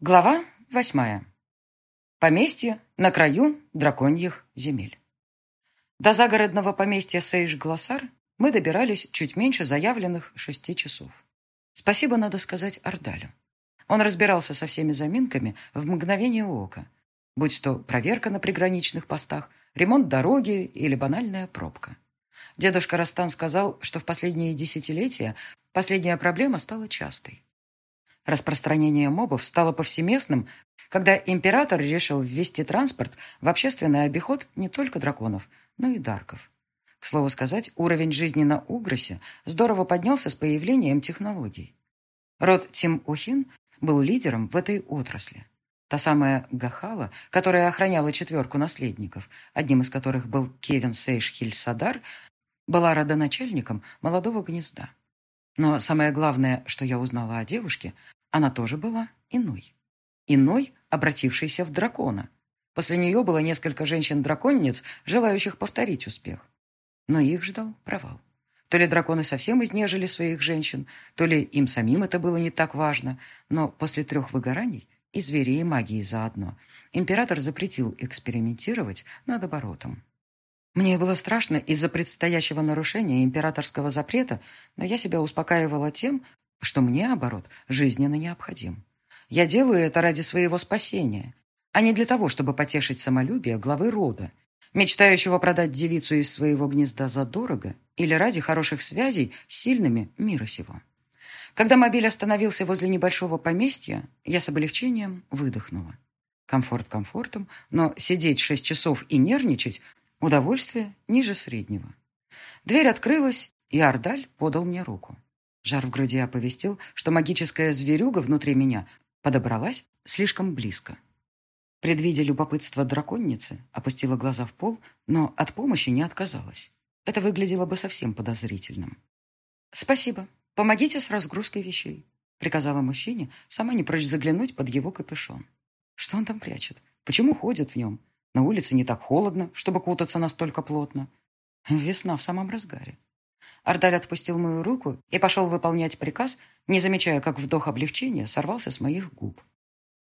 Глава восьмая. Поместье на краю драконьих земель. До загородного поместья Сейш-Глоссар мы добирались чуть меньше заявленных шести часов. Спасибо, надо сказать, Ардалю. Он разбирался со всеми заминками в мгновение ока, будь то проверка на приграничных постах, ремонт дороги или банальная пробка. Дедушка Растан сказал, что в последние десятилетия последняя проблема стала частой. Распространение мобов стало повсеместным, когда император решил ввести транспорт в общественный обиход не только драконов, но и дарков. К слову сказать, уровень жизни на Угросе здорово поднялся с появлением технологий. Род Тим-Ухин был лидером в этой отрасли. Та самая Гахала, которая охраняла четверку наследников, одним из которых был Кевин Сейш-Хильсадар, была родоначальником молодого гнезда. Но самое главное, что я узнала о девушке, она тоже была иной. Иной, обратившейся в дракона. После нее было несколько женщин-драконниц, желающих повторить успех. Но их ждал провал. То ли драконы совсем изнежили своих женщин, то ли им самим это было не так важно, но после трех выгораний, и зверей, и магии заодно, император запретил экспериментировать над оборотом. Мне было страшно из-за предстоящего нарушения императорского запрета, но я себя успокаивала тем, что мне, оборот, жизненно необходим. Я делаю это ради своего спасения, а не для того, чтобы потешить самолюбие главы рода, мечтающего продать девицу из своего гнезда задорого или ради хороших связей с сильными мира сего. Когда мобиль остановился возле небольшого поместья, я с облегчением выдохнула. Комфорт комфортом, но сидеть шесть часов и нервничать – удовольствие ниже среднего. Дверь открылась, и Ардаль подал мне руку. Жар в груди оповестил, что магическая зверюга внутри меня подобралась слишком близко. Предвидя любопытство драконницы, опустила глаза в пол, но от помощи не отказалась. Это выглядело бы совсем подозрительным. «Спасибо. Помогите с разгрузкой вещей», — приказала мужчине, сама не прочь заглянуть под его капюшон. Что он там прячет? Почему ходит в нем? На улице не так холодно, чтобы кутаться настолько плотно. Весна в самом разгаре. Ардаль отпустил мою руку и пошел выполнять приказ, не замечая, как вдох облегчения сорвался с моих губ.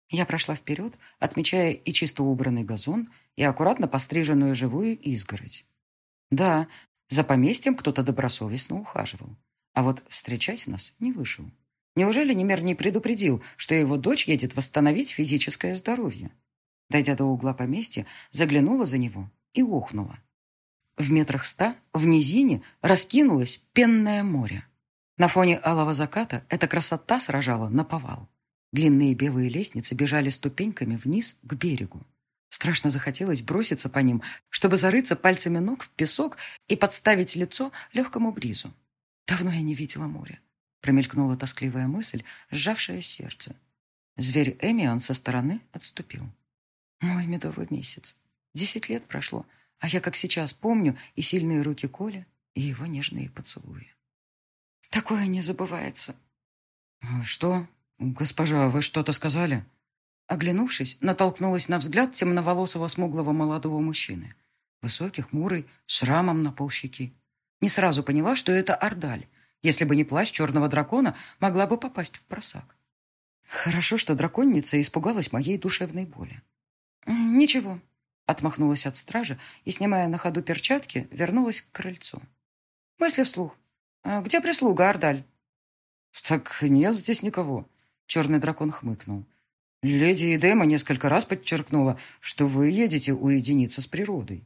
Я прошла вперед, отмечая и чисто убранный газон, и аккуратно постриженную живую изгородь. Да, за поместьем кто-то добросовестно ухаживал, а вот встречать нас не вышел. Неужели Немер не предупредил, что его дочь едет восстановить физическое здоровье? Дойдя до угла поместья, заглянула за него и охнула. В метрах ста в низине раскинулось пенное море. На фоне алого заката эта красота сражала на повал. Длинные белые лестницы бежали ступеньками вниз к берегу. Страшно захотелось броситься по ним, чтобы зарыться пальцами ног в песок и подставить лицо легкому бризу. Давно я не видела моря. Промелькнула тоскливая мысль, сжавшая сердце. Зверь Эмиан со стороны отступил. Мой медовый месяц. Десять лет прошло, а я, как сейчас, помню и сильные руки Коля, и его нежные поцелуи. Такое не забывается. «Что? Госпожа, вы что-то сказали?» Оглянувшись, натолкнулась на взгляд темноволосого смуглого молодого мужчины. Высокий, хмурый, с шрамом на полщеки. Не сразу поняла, что это Ордаль. Если бы не плащ черного дракона, могла бы попасть в просак. Хорошо, что драконница испугалась моей душевной боли. «Ничего», Отмахнулась от стражи и, снимая на ходу перчатки, вернулась к крыльцу. Мысли вслух. «А «Где прислуга, Ардаль?» «Так нет здесь никого», — черный дракон хмыкнул. «Леди Эдема несколько раз подчеркнула, что вы едете уединиться с природой.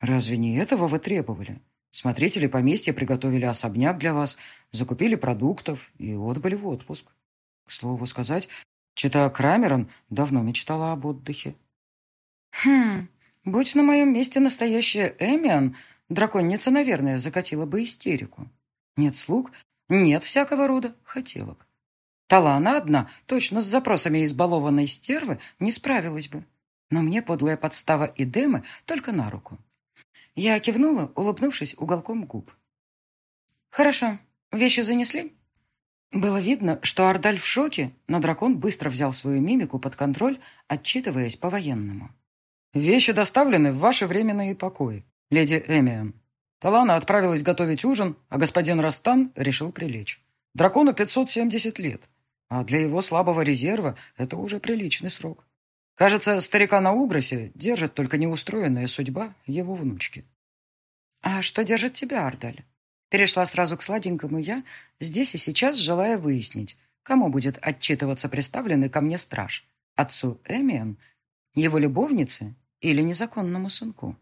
Разве не этого вы требовали? Смотрители поместья приготовили особняк для вас, закупили продуктов и отбыли в отпуск. К слову сказать, чита Крамерон давно мечтала об отдыхе». «Хм, Будь на моем месте настоящая Эмиан, драконница, наверное, закатила бы истерику. Нет слуг, нет всякого рода хотелок. Талана одна, точно с запросами избалованной стервы, не справилась бы. Но мне подлая подстава и Демы только на руку. Я кивнула, улыбнувшись уголком губ. «Хорошо. Вещи занесли?» Было видно, что Ардаль в шоке, но дракон быстро взял свою мимику под контроль, отчитываясь по-военному. «Вещи доставлены в ваши временные покои, леди Эмиан». Талана отправилась готовить ужин, а господин Растан решил прилечь. Дракону 570 лет. А для его слабого резерва это уже приличный срок. Кажется, старика на Угросе держит только неустроенная судьба его внучки. «А что держит тебя, Ардаль?» Перешла сразу к сладенькому я, здесь и сейчас желая выяснить, кому будет отчитываться представленный ко мне страж. Отцу Эмиан, его любовнице или незаконному сынку.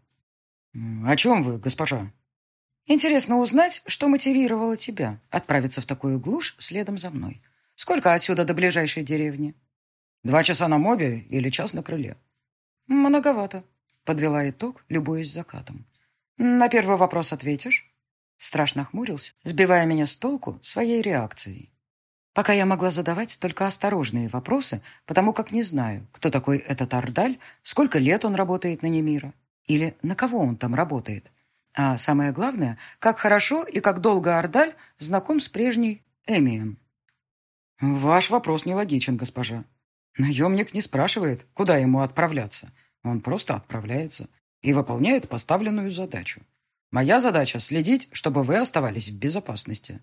«О чем вы, госпожа?» «Интересно узнать, что мотивировало тебя отправиться в такую глушь следом за мной. Сколько отсюда до ближайшей деревни?» «Два часа на мобе или час на крыле?» «Многовато», — подвела итог, любуясь закатом. «На первый вопрос ответишь?» Страшно хмурился, сбивая меня с толку своей реакцией. Пока я могла задавать только осторожные вопросы, потому как не знаю, кто такой этот Ардаль, сколько лет он работает на Немира, или на кого он там работает. А самое главное, как хорошо и как долго Ардаль знаком с прежней Эмием. Ваш вопрос нелогичен, госпожа. Наемник не спрашивает, куда ему отправляться. Он просто отправляется и выполняет поставленную задачу. Моя задача – следить, чтобы вы оставались в безопасности.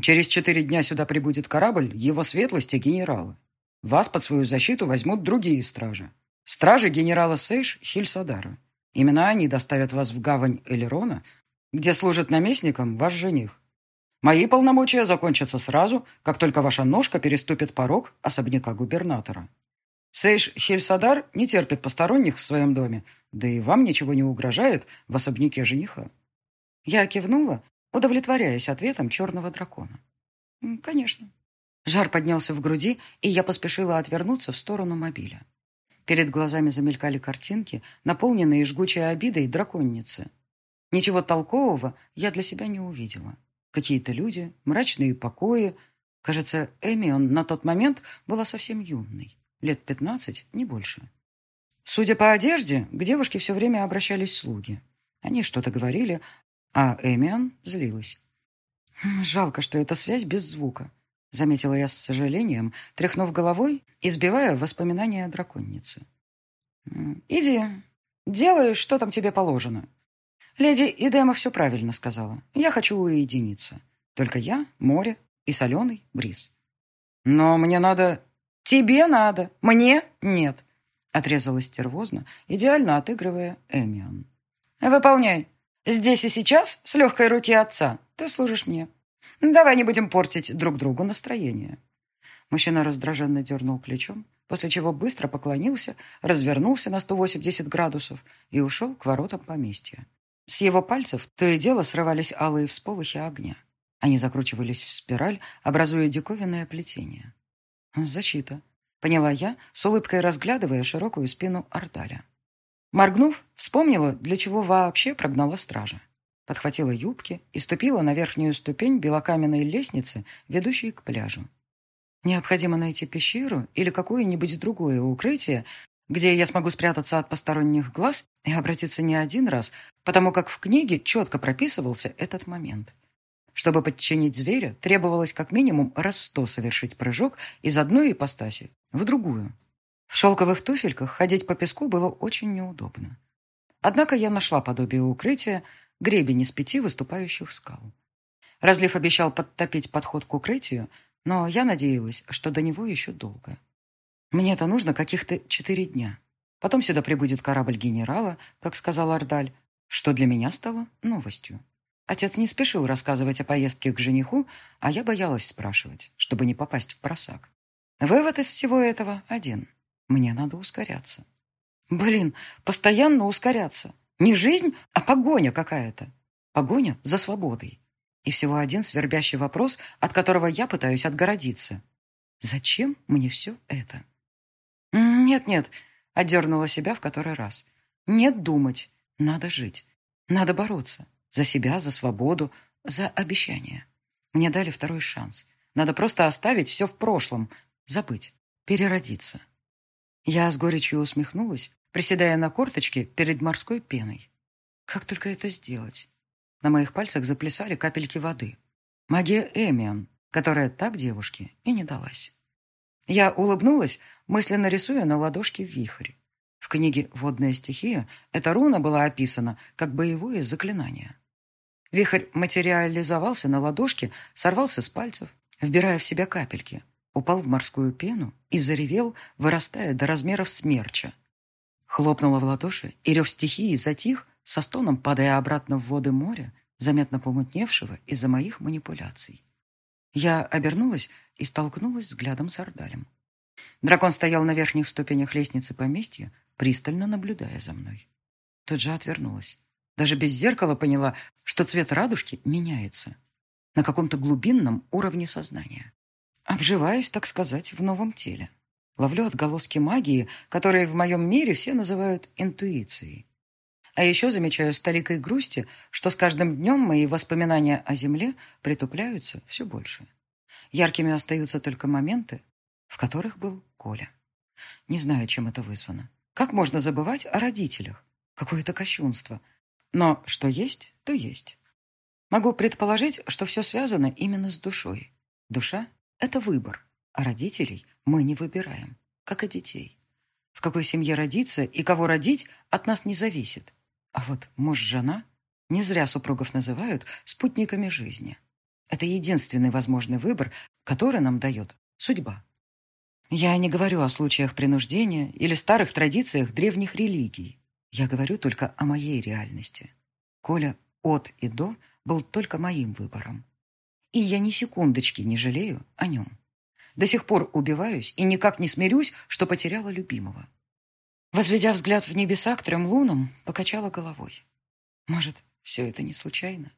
Через четыре дня сюда прибудет корабль его светлости генерала. Вас под свою защиту возьмут другие стражи. Стражи генерала Сейш Хильсадара. Именно они доставят вас в гавань Элерона, где служит наместником ваш жених. Мои полномочия закончатся сразу, как только ваша ножка переступит порог особняка губернатора. Сейш Хельсадар не терпит посторонних в своем доме, да и вам ничего не угрожает в особняке жениха. Я кивнула, удовлетворяясь ответом черного дракона. «Конечно». Жар поднялся в груди, и я поспешила отвернуться в сторону мобиля. Перед глазами замелькали картинки, наполненные жгучей обидой драконницы. Ничего толкового я для себя не увидела. Какие-то люди, мрачные покои. Кажется, Эмион на тот момент была совсем юной. Лет пятнадцать, не больше. Судя по одежде, к девушке все время обращались слуги. Они что-то говорили, а Эмиан злилась. «Жалко, что эта связь без звука», — заметила я с сожалением, тряхнув головой и сбивая воспоминания о драконнице. «Иди, делай, что там тебе положено». Леди Идема все правильно сказала. Я хочу уединиться. Только я, море и соленый бриз. Но мне надо... Тебе надо, мне нет, отрезала стервозно, идеально отыгрывая Эмиан. Выполняй. Здесь и сейчас, с легкой руки отца, ты служишь мне. Давай не будем портить друг другу настроение». Мужчина раздраженно дернул плечом, после чего быстро поклонился, развернулся на 180 градусов и ушел к воротам поместья. С его пальцев то и дело срывались алые всполохи огня. Они закручивались в спираль, образуя диковинное плетение. «Защита», — поняла я, с улыбкой разглядывая широкую спину Ардаля. Моргнув, вспомнила, для чего вообще прогнала стража. Подхватила юбки и ступила на верхнюю ступень белокаменной лестницы, ведущей к пляжу. Необходимо найти пещеру или какое-нибудь другое укрытие, где я смогу спрятаться от посторонних глаз и обратиться не один раз, потому как в книге четко прописывался этот момент. Чтобы подчинить зверя, требовалось как минимум раз сто совершить прыжок из одной ипостаси в другую. В шелковых туфельках ходить по песку было очень неудобно. Однако я нашла подобие укрытия, гребень из пяти выступающих скал. Разлив обещал подтопить подход к укрытию, но я надеялась, что до него еще долго. Мне-то нужно каких-то четыре дня. Потом сюда прибудет корабль генерала, как сказал Ардаль, что для меня стало новостью. Отец не спешил рассказывать о поездке к жениху, а я боялась спрашивать, чтобы не попасть в просак. Вывод из всего этого один — мне надо ускоряться. Блин, постоянно ускоряться. Не жизнь, а погоня какая-то. Погоня за свободой. И всего один свербящий вопрос, от которого я пытаюсь отгородиться. Зачем мне все это? Нет-нет, отдернула себя в который раз. Нет думать, надо жить. Надо бороться. За себя, за свободу, за обещание. Мне дали второй шанс. Надо просто оставить все в прошлом, забыть, переродиться. Я с горечью усмехнулась, приседая на корточке перед морской пеной. Как только это сделать? На моих пальцах заплясали капельки воды. Магия Эмиан, которая так девушке и не далась. Я улыбнулась, мысленно рисуя на ладошке вихрь. В книге «Водная стихия» эта руна была описана как боевое заклинание. Вихрь материализовался на ладошке, сорвался с пальцев, вбирая в себя капельки, упал в морскую пену и заревел, вырастая до размеров смерча. Хлопнула в ладоши, и рев стихии затих, со стоном падая обратно в воды моря, заметно помутневшего из-за моих манипуляций. Я обернулась и столкнулась взглядом с Ардалем. Дракон стоял на верхних ступенях лестницы поместья, пристально наблюдая за мной. Тут же отвернулась. Даже без зеркала поняла, что цвет радужки меняется. На каком-то глубинном уровне сознания. Обживаюсь, так сказать, в новом теле. Ловлю отголоски магии, которые в моем мире все называют интуицией. А еще замечаю с толикой грусти, что с каждым днем мои воспоминания о земле притупляются все больше. Яркими остаются только моменты, в которых был Коля. Не знаю, чем это вызвано. Как можно забывать о родителях? Какое-то кощунство. Но что есть, то есть. Могу предположить, что все связано именно с душой. Душа — это выбор, а родителей мы не выбираем, как и детей. В какой семье родиться и кого родить от нас не зависит. А вот муж-жена не зря супругов называют спутниками жизни. Это единственный возможный выбор, который нам дает судьба. Я не говорю о случаях принуждения или старых традициях древних религий. Я говорю только о моей реальности. Коля от и до был только моим выбором. И я ни секундочки не жалею о нем. До сих пор убиваюсь и никак не смирюсь, что потеряла любимого. Возведя взгляд в небеса к трем лунам, покачала головой. Может, все это не случайно?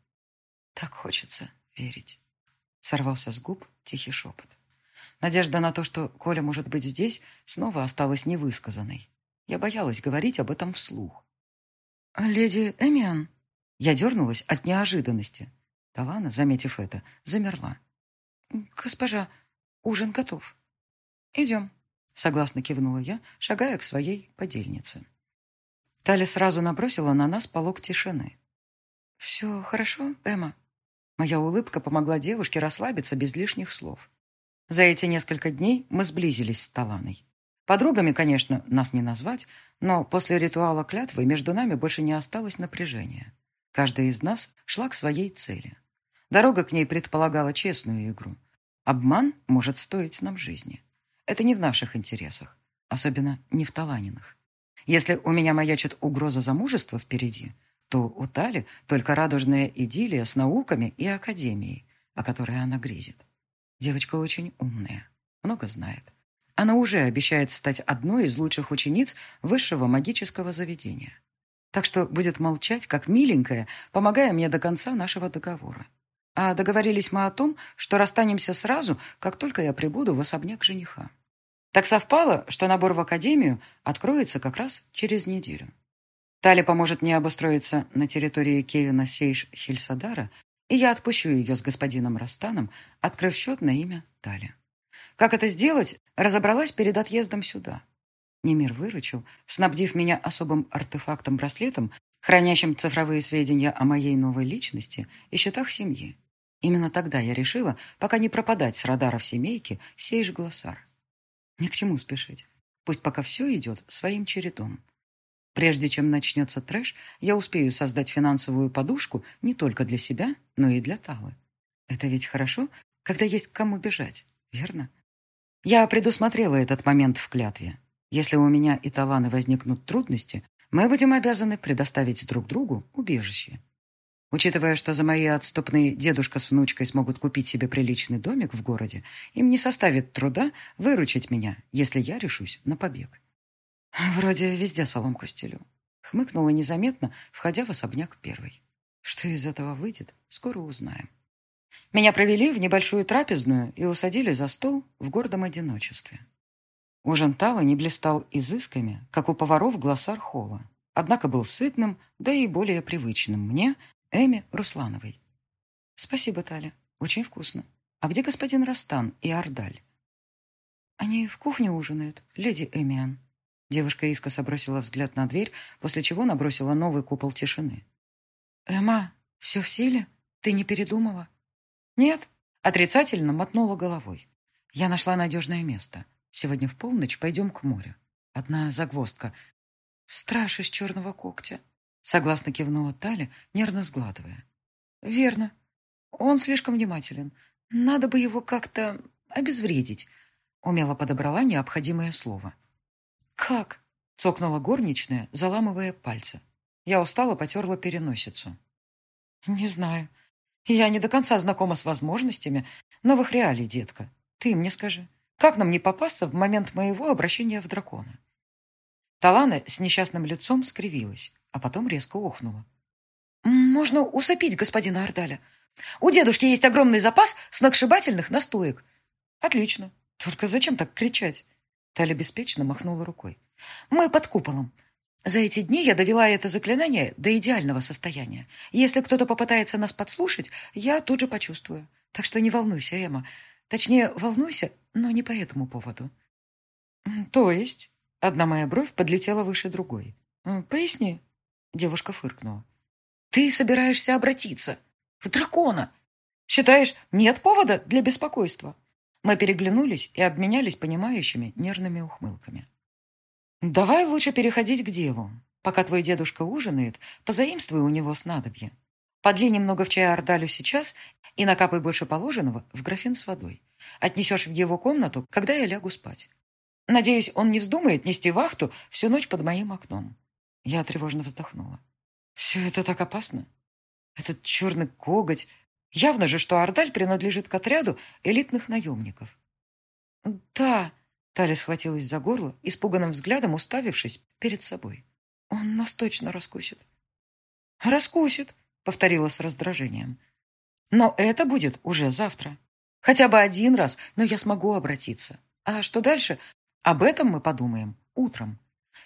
Так хочется верить. Сорвался с губ тихий шепот. Надежда на то, что Коля может быть здесь, снова осталась невысказанной. Я боялась говорить об этом вслух. «Леди Эмиан?» Я дернулась от неожиданности. Талана, заметив это, замерла. «Госпожа, Ужин готов. Идем. Согласно кивнула я, шагая к своей подельнице. Таля сразу набросила на нас полог тишины. «Все хорошо, Эмма?» Моя улыбка помогла девушке расслабиться без лишних слов. За эти несколько дней мы сблизились с Таланой. Подругами, конечно, нас не назвать, но после ритуала клятвы между нами больше не осталось напряжения. Каждая из нас шла к своей цели. Дорога к ней предполагала честную игру, Обман может стоить нам жизни. Это не в наших интересах, особенно не в Таланиных. Если у меня маячит угроза замужества впереди, то у Тали только радужная идиллия с науками и академией, о которой она грезит. Девочка очень умная, много знает. Она уже обещает стать одной из лучших учениц высшего магического заведения. Так что будет молчать, как миленькая, помогая мне до конца нашего договора. А договорились мы о том, что расстанемся сразу, как только я прибуду в особняк жениха. Так совпало, что набор в академию откроется как раз через неделю. Тали поможет мне обустроиться на территории Кевина Сейш Хельсадара, и я отпущу ее с господином Растаном, открыв счет на имя Тали. Как это сделать, разобралась перед отъездом сюда. Немир выручил, снабдив меня особым артефактом-браслетом, хранящим цифровые сведения о моей новой личности и счетах семьи. Именно тогда я решила, пока не пропадать с радаров семейки, сей же глоссар. Ни к чему спешить. Пусть пока все идет своим чередом. Прежде чем начнется трэш, я успею создать финансовую подушку не только для себя, но и для Талы. Это ведь хорошо, когда есть к кому бежать, верно? Я предусмотрела этот момент в клятве. Если у меня и Таланы возникнут трудности, мы будем обязаны предоставить друг другу убежище. Учитывая, что за мои отступные дедушка с внучкой смогут купить себе приличный домик в городе, им не составит труда выручить меня, если я решусь на побег. Вроде везде соломку стелю. Хмыкнула незаметно, входя в особняк первой. Что из этого выйдет, скоро узнаем. Меня провели в небольшую трапезную и усадили за стол в гордом одиночестве. Ужин Талы не блистал изысками, как у поваров глоссар холла, однако был сытным, да и более привычным мне – Эми Руслановой. Спасибо, Таля. Очень вкусно. А где господин Растан и Ардаль? Они в кухне ужинают, леди Эмиан. Девушка искоса бросила взгляд на дверь, после чего набросила новый купол тишины. «Эмма, все в силе? Ты не передумала?» «Нет», — отрицательно мотнула головой. «Я нашла надежное место. Сегодня в полночь пойдем к морю. Одна загвоздка. Страж из черного когтя. Согласно кивнула Таля, нервно сгладывая. «Верно. Он слишком внимателен. Надо бы его как-то обезвредить. Умело подобрала необходимое слово. «Как?» — цокнула горничная, заламывая пальцы. Я устало потерла переносицу. «Не знаю. Я не до конца знакома с возможностями новых реалий, детка. Ты мне скажи, как нам не попасться в момент моего обращения в дракона?» Талана с несчастным лицом скривилась, а потом резко охнула. «Можно усыпить господина Ордаля. У дедушки есть огромный запас сногсшибательных настоек». «Отлично. Только зачем так кричать?» Таля беспечно махнула рукой. «Мы под куполом. За эти дни я довела это заклинание до идеального состояния. Если кто-то попытается нас подслушать, я тут же почувствую. Так что не волнуйся, Эмма. Точнее, волнуйся, но не по этому поводу». «То есть?» Одна моя бровь подлетела выше другой. «Поясни». Девушка фыркнула. «Ты собираешься обратиться в дракона. Считаешь, нет повода для беспокойства?» Мы переглянулись и обменялись понимающими нервными ухмылками. «Давай лучше переходить к делу. Пока твой дедушка ужинает, позаимствуй у него снадобье. Подли немного в чай ордалю сейчас и накапай больше положенного в графин с водой. Отнесешь в его комнату, когда я лягу спать. Надеюсь, он не вздумает нести вахту всю ночь под моим окном». Я тревожно вздохнула. «Все это так опасно. Этот черный коготь. Явно же, что Ордаль принадлежит к отряду элитных наемников». «Да», Таля схватилась за горло, испуганным взглядом уставившись перед собой. «Он нас точно раскусит». «Раскусит», — повторила с раздражением. «Но это будет уже завтра. Хотя бы один раз, но я смогу обратиться. А что дальше? Об этом мы подумаем утром.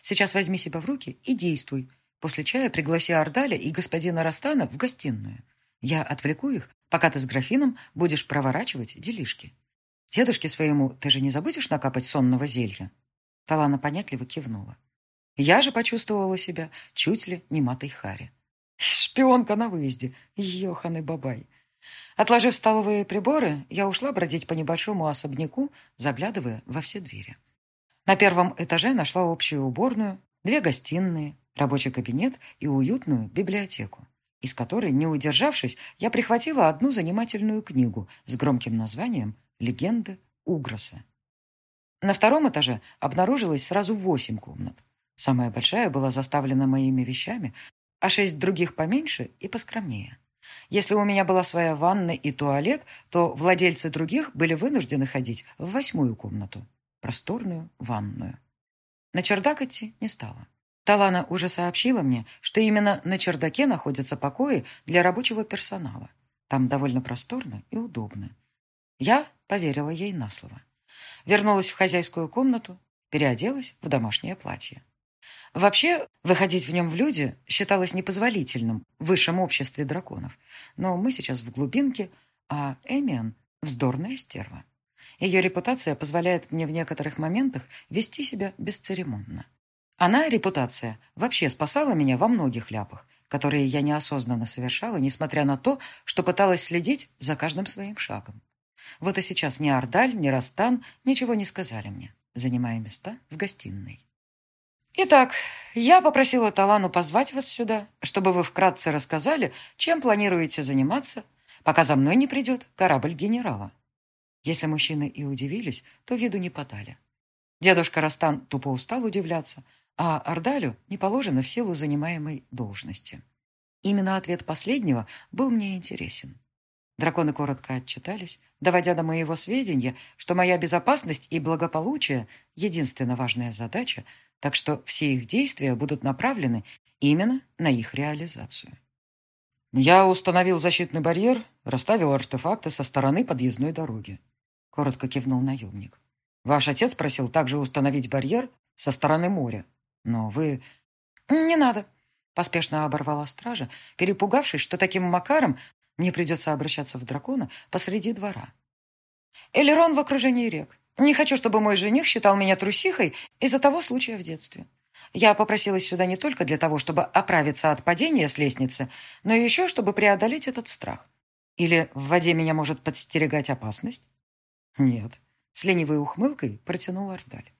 Сейчас возьми себя в руки и действуй. После чая пригласи Ордаля и господина Растана в гостиную. Я отвлеку их, пока ты с графином будешь проворачивать делишки». Дедушке своему ты же не забудешь накапать сонного зелья?» Талана понятливо кивнула. Я же почувствовала себя чуть ли не матой Хари. Шпионка на выезде, еханый бабай. Отложив столовые приборы, я ушла бродить по небольшому особняку, заглядывая во все двери. На первом этаже нашла общую уборную, две гостиные, рабочий кабинет и уютную библиотеку, из которой, не удержавшись, я прихватила одну занимательную книгу с громким названием легенды Угроса. На втором этаже обнаружилось сразу восемь комнат. Самая большая была заставлена моими вещами, а шесть других поменьше и поскромнее. Если у меня была своя ванна и туалет, то владельцы других были вынуждены ходить в восьмую комнату, просторную ванную. На чердак идти не стала. Талана уже сообщила мне, что именно на чердаке находятся покои для рабочего персонала. Там довольно просторно и удобно. Я поверила ей на слово. Вернулась в хозяйскую комнату, переоделась в домашнее платье. Вообще, выходить в нем в люди считалось непозволительным в высшем обществе драконов. Но мы сейчас в глубинке, а Эмиан — вздорная стерва. Ее репутация позволяет мне в некоторых моментах вести себя бесцеремонно. Она, репутация, вообще спасала меня во многих ляпах, которые я неосознанно совершала, несмотря на то, что пыталась следить за каждым своим шагом. Вот и сейчас ни Ардаль, ни Растан ничего не сказали мне, занимая места в гостиной. Итак, я попросила Талану позвать вас сюда, чтобы вы вкратце рассказали, чем планируете заниматься, пока за мной не придет корабль генерала. Если мужчины и удивились, то виду не подали. Дедушка Растан тупо устал удивляться, а Ардалю не положено в силу занимаемой должности. Именно ответ последнего был мне интересен. Драконы коротко отчитались, доводя до моего сведения, что моя безопасность и благополучие – единственная важная задача, так что все их действия будут направлены именно на их реализацию. Я установил защитный барьер, расставил артефакты со стороны подъездной дороги. Коротко кивнул наемник. Ваш отец просил также установить барьер со стороны моря. Но вы... Не надо, поспешно оборвала стража, перепугавшись, что таким макаром мне придется обращаться в дракона посреди двора. Элерон в окружении рек. Не хочу, чтобы мой жених считал меня трусихой из-за того случая в детстве. Я попросилась сюда не только для того, чтобы оправиться от падения с лестницы, но еще, чтобы преодолеть этот страх. Или в воде меня может подстерегать опасность? Нет. С ленивой ухмылкой протянул Ардаль.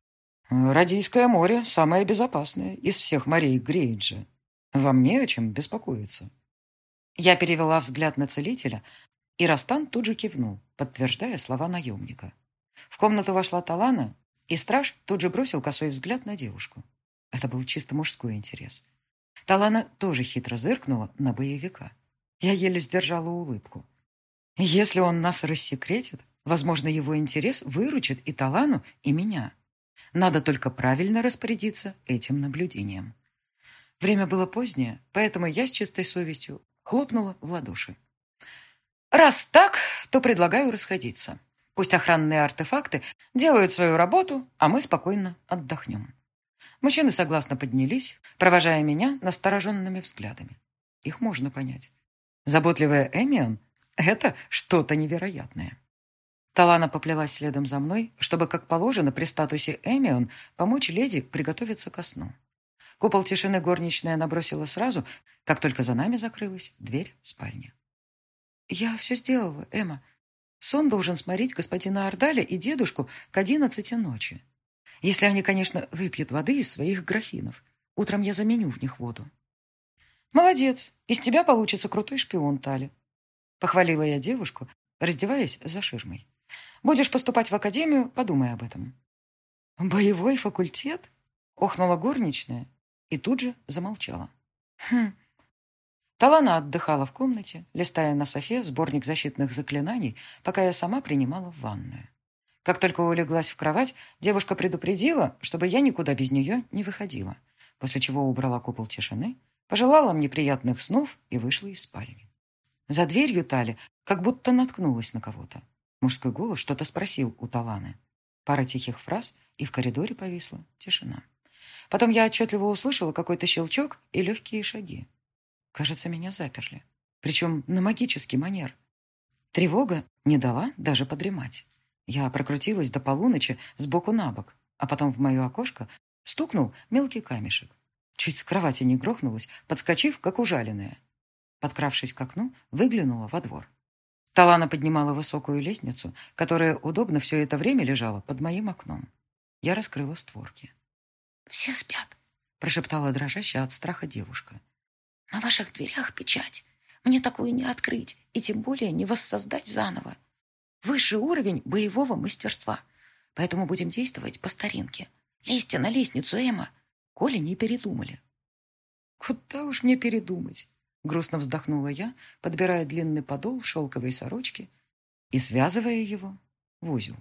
Радийское море самое безопасное из всех морей Грейнджа. Вам не о чем беспокоиться. Я перевела взгляд на целителя, и Растан тут же кивнул, подтверждая слова наемника. В комнату вошла Талана, и страж тут же бросил косой взгляд на девушку. Это был чисто мужской интерес. Талана тоже хитро зыркнула на боевика. Я еле сдержала улыбку. Если он нас рассекретит, возможно, его интерес выручит и Талану, и меня. Надо только правильно распорядиться этим наблюдением. Время было позднее, поэтому я с чистой совестью хлопнула в ладоши. Раз так, то предлагаю расходиться. Пусть охранные артефакты делают свою работу, а мы спокойно отдохнем. Мужчины согласно поднялись, провожая меня настороженными взглядами. Их можно понять. Заботливая Эмион — это что-то невероятное. Талана поплелась следом за мной, чтобы, как положено, при статусе Эмион помочь леди приготовиться ко сну. Купол тишины горничная набросила сразу, как только за нами закрылась дверь спальни. «Я все сделала, Эмма. Сон должен сморить господина Ордаля и дедушку к одиннадцати ночи. Если они, конечно, выпьют воды из своих графинов. Утром я заменю в них воду». «Молодец! Из тебя получится крутой шпион, Тали!» Похвалила я девушку, раздеваясь за ширмой. «Будешь поступать в академию, подумай об этом». «Боевой факультет?» — охнула горничная и тут же замолчала. «Хм, Талана отдыхала в комнате, листая на софе сборник защитных заклинаний, пока я сама принимала в ванную. Как только улеглась в кровать, девушка предупредила, чтобы я никуда без нее не выходила, после чего убрала купол тишины, пожелала мне приятных снов и вышла из спальни. За дверью Тали как будто наткнулась на кого-то. Мужской голос что-то спросил у Таланы. Пара тихих фраз, и в коридоре повисла тишина. Потом я отчетливо услышала какой-то щелчок и легкие шаги. Кажется, меня заперли. Причем на магический манер. Тревога не дала даже подремать. Я прокрутилась до полуночи сбоку на бок, а потом в мое окошко стукнул мелкий камешек. Чуть с кровати не грохнулась, подскочив, как ужаленная. Подкравшись к окну, выглянула во двор. Талана поднимала высокую лестницу, которая удобно все это время лежала под моим окном. Я раскрыла створки. «Все спят», — прошептала дрожащая от страха девушка. На ваших дверях печать. Мне такую не открыть и тем более не воссоздать заново. Высший уровень боевого мастерства. Поэтому будем действовать по старинке. Лезьте на лестницу, Эмма. Коли не передумали. Куда уж мне передумать? Грустно вздохнула я, подбирая длинный подол шелковой сорочки и связывая его в узел.